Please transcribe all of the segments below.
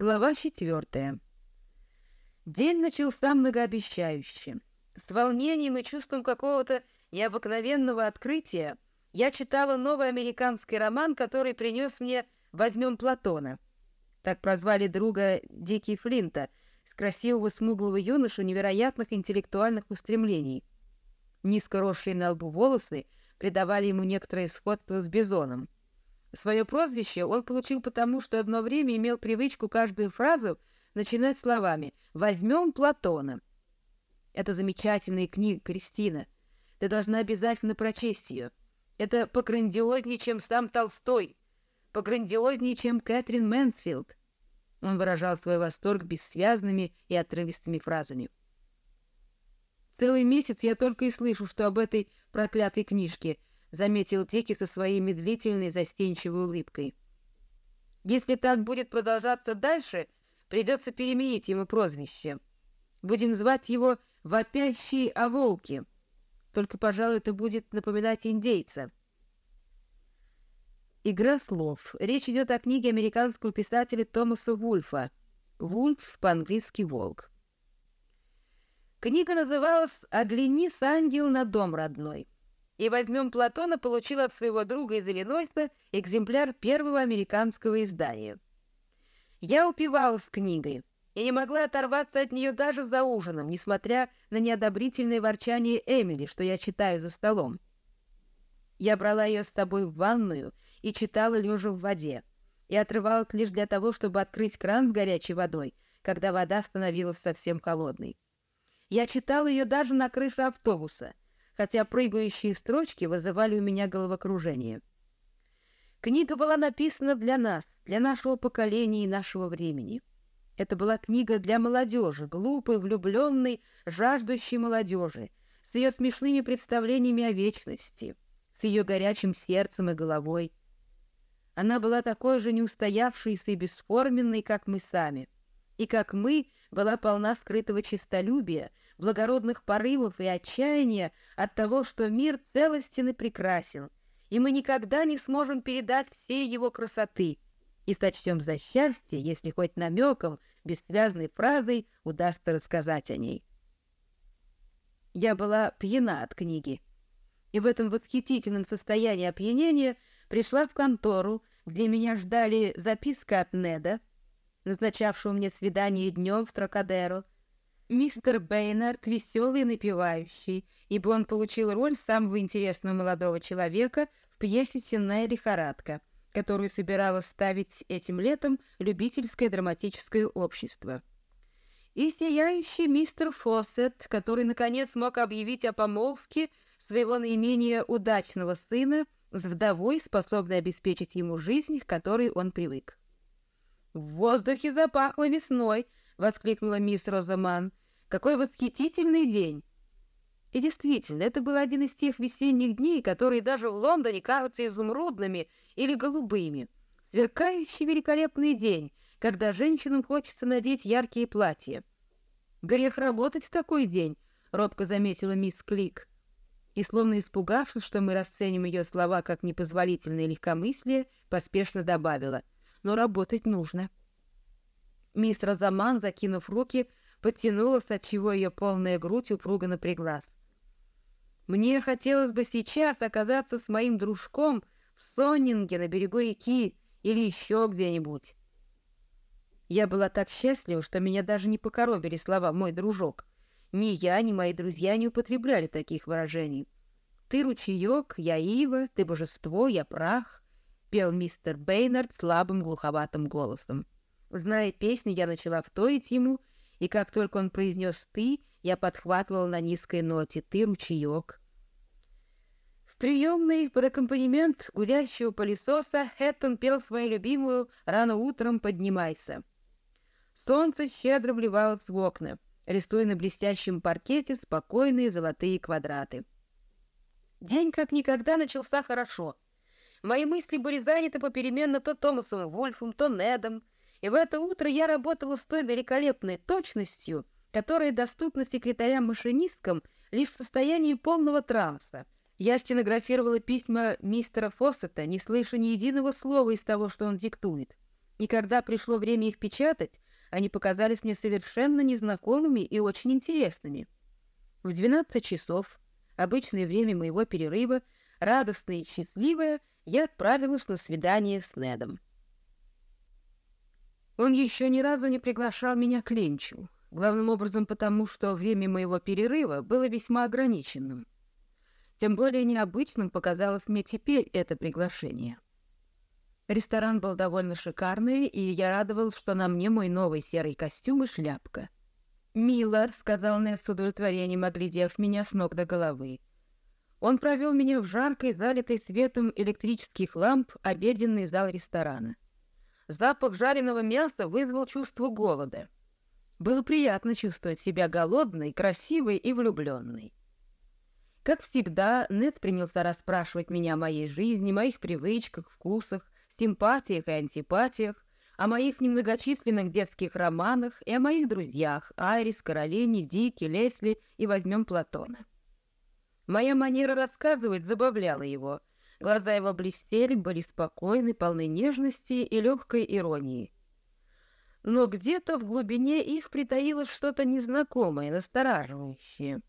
Глава четвертая. День начался многообещающе. С волнением и чувством какого-то необыкновенного открытия я читала новый американский роман, который принес мне «Возьмем Платона». Так прозвали друга Дики Флинта, красивого смуглого юношу невероятных интеллектуальных устремлений. Низкоросшие на лбу волосы придавали ему некоторое сходство с бизоном. Свое прозвище он получил потому, что одно время имел привычку каждую фразу начинать словами «возьмем Платона». Это замечательная книга, Кристина. Ты должна обязательно прочесть ее. Это пограндиознее, чем сам Толстой, пограндиознее, чем Кэтрин Мэнсфилд. Он выражал свой восторг бессвязными и отрывистыми фразами. Целый месяц я только и слышу, что об этой проклятой книжке —— заметил Теки со своей медлительной застенчивой улыбкой. «Если так будет продолжаться дальше, придется переменить ему прозвище. Будем звать его «Вопящий о волке». Только, пожалуй, это будет напоминать индейца». Игра слов. Речь идет о книге американского писателя Томаса Вульфа «Вульф» по-английски «Волк». Книга называлась «Оглянись, ангел, на дом родной» и возьмем Платона получил от своего друга из Иллинойса экземпляр первого американского издания. Я упивалась книгой и не могла оторваться от нее даже за ужином, несмотря на неодобрительное ворчание Эмили, что я читаю за столом. Я брала ее с тобой в ванную и читала лежа в воде, и отрывалась лишь для того, чтобы открыть кран с горячей водой, когда вода становилась совсем холодной. Я читала ее даже на крыше автобуса — хотя прыгающие строчки вызывали у меня головокружение. Книга была написана для нас, для нашего поколения и нашего времени. Это была книга для молодежи, глупой, влюбленной, жаждущей молодежи, с ее смешными представлениями о вечности, с ее горячим сердцем и головой. Она была такой же неустоявшейся и бесформенной, как мы сами, и, как мы, была полна скрытого честолюбия, благородных порывов и отчаяния от того, что мир целостен и прекрасен, и мы никогда не сможем передать всей его красоты, и сочтем за счастье, если хоть намеком, бессвязной фразой удастся рассказать о ней. Я была пьяна от книги, и в этом восхитительном состоянии опьянения пришла в контору, где меня ждали записка от Неда, назначавшего мне свидание днем в Трокадеро, мистер Бейнард веселый и напевающий, ибо он получил роль самого интересного молодого человека в пьесе «Сенная лихорадка», которую собиралось ставить этим летом любительское драматическое общество. И сияющий мистер Фоссет, который, наконец, смог объявить о помолвке своего наименее удачного сына с вдовой, способной обеспечить ему жизнь, к которой он привык. «В воздухе запахло весной!» — воскликнула мисс Розаман. «Какой восхитительный день!» И действительно, это был один из тех весенних дней, которые даже в Лондоне кажутся изумрудными или голубыми. Сверкающий великолепный день, когда женщинам хочется надеть яркие платья. «Грех работать в такой день», — робко заметила мисс Клик. И, словно испугавшись, что мы расценим ее слова как непозволительное легкомыслие, поспешно добавила, «но работать нужно». Мисс Розаман, закинув руки, подтянулась, отчего ее полная грудь упруго напряглась. «Мне хотелось бы сейчас оказаться с моим дружком в Соннинге на берегу реки или еще где-нибудь». Я была так счастлива, что меня даже не покоробили слова «мой дружок». Ни я, ни мои друзья не употребляли таких выражений. «Ты ручеек, я ива, ты божество, я прах», — пел мистер Бейнард слабым глуховатым голосом. Зная песню, я начала вторить ему, и как только он произнес «ты», я подхватывала на низкой ноте «ты ручеек». В приемной под аккомпанемент гудящего пылесоса Хэттон пел свою любимую «Рано утром поднимайся». Солнце щедро вливалось в окна, рисуя на блестящем паркете спокойные золотые квадраты. День как никогда начался хорошо. Мои мысли были заняты попеременно то Томасом Вольфом, то Недом, и в это утро я работала с той великолепной точностью, которая доступна секретарям-машинисткам лишь в состоянии полного транса. Я стенографировала письма мистера Фоссета, не слыша ни единого слова из того, что он диктует. и когда пришло время их печатать, они показались мне совершенно незнакомыми и очень интересными. В 12 часов, обычное время моего перерыва, радостная и счастливая, я отправилась на свидание с Недом. Он еще ни разу не приглашал меня к ленчу, главным образом потому, что время моего перерыва было весьма ограниченным. Тем более необычным показалось мне теперь это приглашение. Ресторан был довольно шикарный, и я радовалась, что на мне мой новый серый костюм и шляпка. «Мило», — сказал Несс с удовлетворением, оглядев меня с ног до головы. Он провел меня в жаркой, залитой светом электрических ламп, обеденный зал ресторана. Запах жареного мяса вызвал чувство голода. Было приятно чувствовать себя голодной, красивой и влюбленной. Как всегда, Нед принялся расспрашивать меня о моей жизни, моих привычках, вкусах, симпатиях и антипатиях, о моих немногочисленных детских романах и о моих друзьях Айрис, Каролине, Дики, Лесли и возьмем Платона. Моя манера рассказывать забавляла его. Глаза его блестели, были спокойны, полны нежности и легкой иронии. Но где-то в глубине их притаилось что-то незнакомое, настораживающее.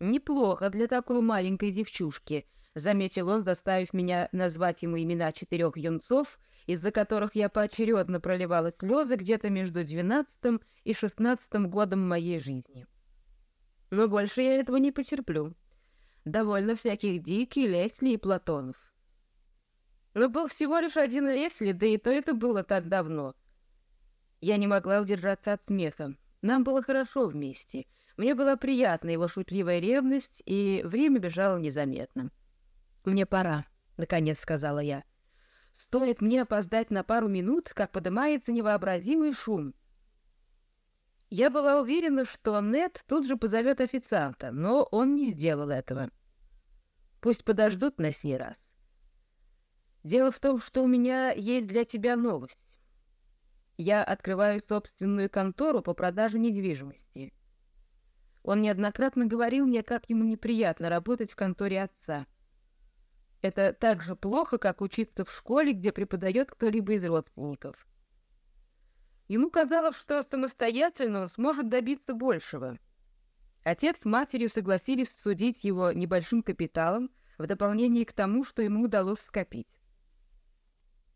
«Неплохо для такой маленькой девчушки», — заметил он, заставив меня назвать ему имена четырех юнцов, из-за которых я поочередно проливала слезы где-то между двенадцатым и шестнадцатым годом моей жизни. Но больше я этого не потерплю. Довольно всяких Дики, Лесли и Платонов. Но был всего лишь один Лесли, да и то это было так давно. Я не могла удержаться от смеха. Нам было хорошо вместе. Мне была приятна его шутливая ревность, и время бежало незаметно. «Мне пора», — наконец сказала я. «Стоит мне опоздать на пару минут, как поднимается невообразимый шум». Я была уверена, что Нет тут же позовет официанта, но он не сделал этого. Пусть подождут на сей раз. Дело в том, что у меня есть для тебя новость. Я открываю собственную контору по продаже недвижимости. Он неоднократно говорил мне, как ему неприятно работать в конторе отца. Это так же плохо, как учиться в школе, где преподает кто-либо из родственников. Ему казалось, что самостоятельно он сможет добиться большего. Отец с матерью согласились судить его небольшим капиталом в дополнение к тому, что ему удалось скопить.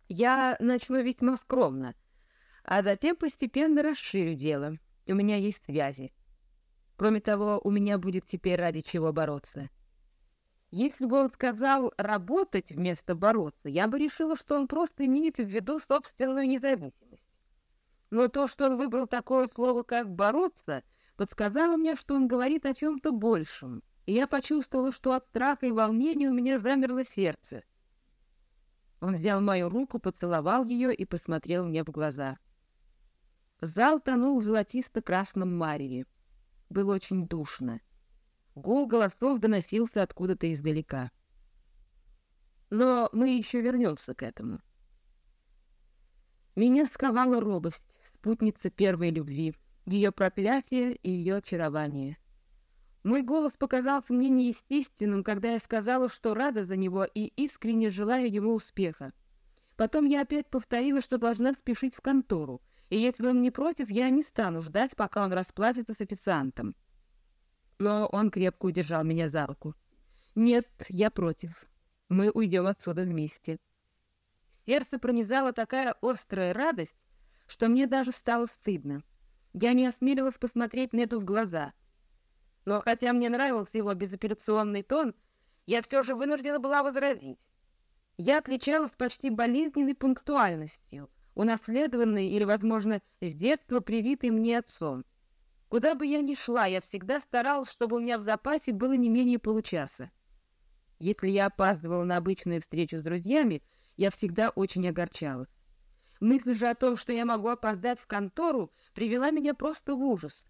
Я начну весьма скромно, а затем постепенно расширю дело. У меня есть связи. Кроме того, у меня будет теперь ради чего бороться. Если бы он сказал «работать» вместо «бороться», я бы решила, что он просто имеет в виду собственную независимость. Но то, что он выбрал такое слово, как «бороться», подсказало мне, что он говорит о чем-то большем, и я почувствовала, что от страха и волнения у меня замерло сердце. Он взял мою руку, поцеловал ее и посмотрел мне в глаза. Зал тонул в золотисто-красном мареве. Было очень душно. Гул голосов доносился откуда-то издалека. Но мы еще вернемся к этому. Меня сковала робость, спутница первой любви, ее проклятие и ее очарование. Мой голос показался мне неестественным, когда я сказала, что рада за него и искренне желаю ему успеха. Потом я опять повторила, что должна спешить в контору, и если он не против, я не стану ждать, пока он расплатится с официантом но он крепко удержал меня за руку. «Нет, я против. Мы уйдем отсюда вместе». Сердце пронизала такая острая радость, что мне даже стало стыдно. Я не осмелилась посмотреть Нету в глаза. Но хотя мне нравился его безапелляционный тон, я все же вынуждена была возразить. Я отличалась почти болезненной пунктуальностью, унаследованной или, возможно, с детства привитой мне отцом. Куда бы я ни шла, я всегда старалась, чтобы у меня в запасе было не менее получаса. Если я опаздывала на обычную встречу с друзьями, я всегда очень огорчалась. Мысль же о том, что я могу опоздать в контору, привела меня просто в ужас.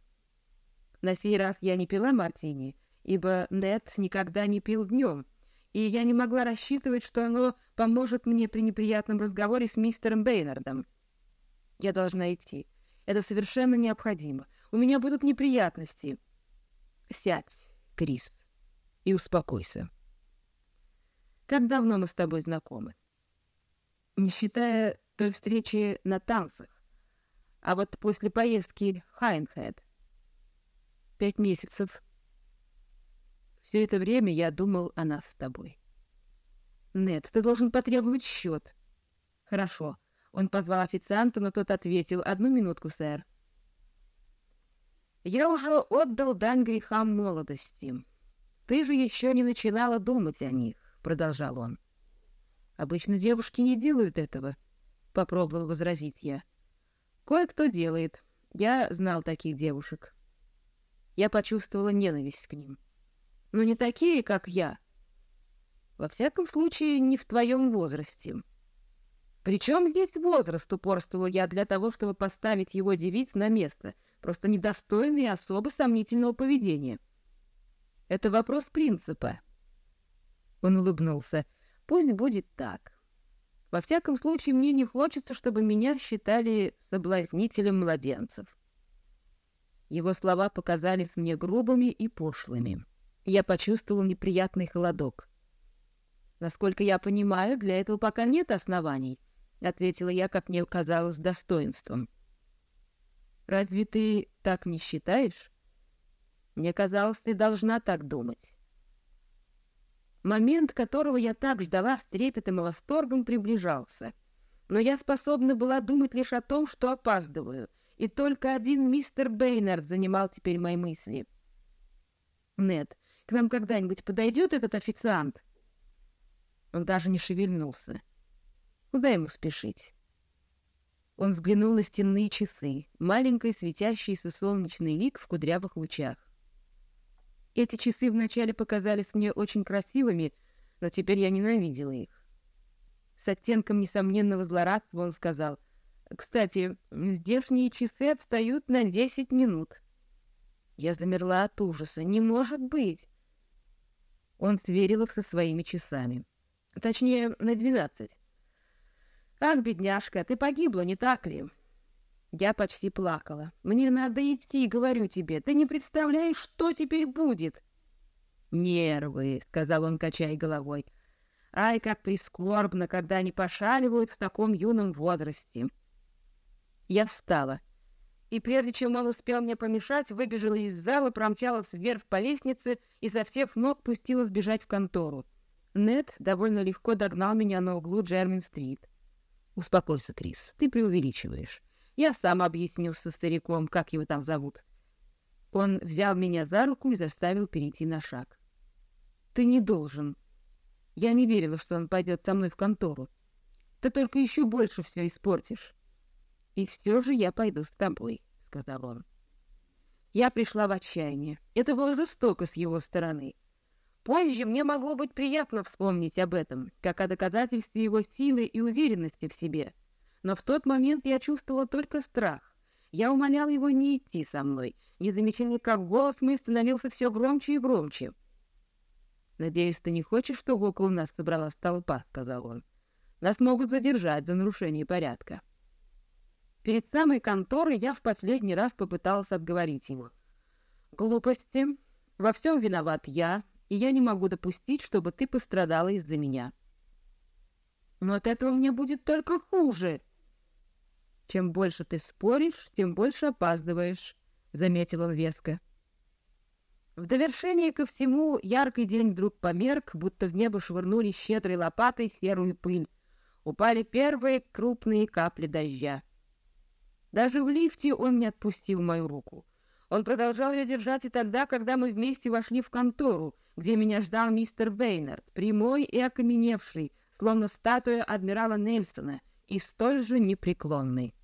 На сей раз я не пила мартини, ибо Нед никогда не пил днем, и я не могла рассчитывать, что оно поможет мне при неприятном разговоре с мистером Бейнардом. Я должна идти. Это совершенно необходимо. У меня будут неприятности. Сядь, Крис, и успокойся. Как давно мы с тобой знакомы? Не считая той встрече на танцах. А вот после поездки в Хайнхед. Пять месяцев. Все это время я думал о нас с тобой. Нет, ты должен потребовать счет. Хорошо. Он позвал официанта, но тот ответил. Одну минутку, сэр. Я уже отдал дань грехам молодости. Ты же еще не начинала думать о них, продолжал он. Обычно девушки не делают этого, попробовал возразить я. Кое-кто делает. Я знал таких девушек. Я почувствовала ненависть к ним. Но не такие, как я. Во всяком случае, не в твоем возрасте. Причем здесь возраст, упорствовала я для того, чтобы поставить его девиц на место, просто недостойный и особо сомнительного поведения. Это вопрос принципа. Он улыбнулся. Пусть будет так. Во всяком случае, мне не хочется, чтобы меня считали соблазнителем младенцев. Его слова показались мне грубыми и пошлыми. Я почувствовал неприятный холодок. «Насколько я понимаю, для этого пока нет оснований», — ответила я, как мне казалось, достоинством. «Разве ты так не считаешь?» «Мне казалось, ты должна так думать». Момент, которого я так ждала с трепетом и восторгом, приближался. Но я способна была думать лишь о том, что опаздываю, и только один мистер Бейнард занимал теперь мои мысли. «Нет, к нам когда-нибудь подойдет этот официант?» Он даже не шевельнулся. Куда ему спешить? Он взглянул на стенные часы, маленький светящийся солнечный лик в кудрявых лучах. Эти часы вначале показались мне очень красивыми, но теперь я ненавидела их. С оттенком несомненного злорадства он сказал, «Кстати, здешние часы отстают на десять минут». Я замерла от ужаса. «Не может быть!» Он сверил их со своими часами. Точнее, на двенадцать. «Ах, бедняжка, ты погибла, не так ли?» Я почти плакала. «Мне надо идти, говорю тебе. Ты не представляешь, что теперь будет!» «Нервы», — сказал он, качая головой. «Ай, как прискорбно, когда они пошаливают в таком юном возрасте!» Я встала, и прежде чем он успел мне помешать, выбежала из зала, промчалась вверх по лестнице и со всех ног пустилась бежать в контору. Нед довольно легко догнал меня на углу Джермин-стрит. «Успокойся, Крис, ты преувеличиваешь. Я сам объяснил со стариком, как его там зовут. Он взял меня за руку и заставил перейти на шаг. Ты не должен. Я не верила, что он пойдет со мной в контору. Ты только еще больше все испортишь. И все же я пойду с тобой, — сказал он. Я пришла в отчаяние. Это было жестоко с его стороны. Позже мне могло быть приятно вспомнить об этом, как о доказательстве его силы и уверенности в себе — но в тот момент я чувствовала только страх. Я умолял его не идти со мной, не замечая, как голос мой становился все громче и громче. «Надеюсь, ты не хочешь, чтобы около нас собралась толпа?» — сказал он. «Нас могут задержать за нарушение порядка». Перед самой конторой я в последний раз попытался отговорить его. «Глупости. Во всем виноват я, и я не могу допустить, чтобы ты пострадала из-за меня». «Но от этого мне будет только хуже», чем больше ты споришь, тем больше опаздываешь, — заметил он веско. В довершение ко всему яркий день вдруг померк, будто в небо швырнули щедрой лопатой серую пыль. Упали первые крупные капли дождя. Даже в лифте он не отпустил мою руку. Он продолжал ее держать и тогда, когда мы вместе вошли в контору, где меня ждал мистер Бейнард, прямой и окаменевший, словно статуя адмирала Нельсона, и столь же непреклонный.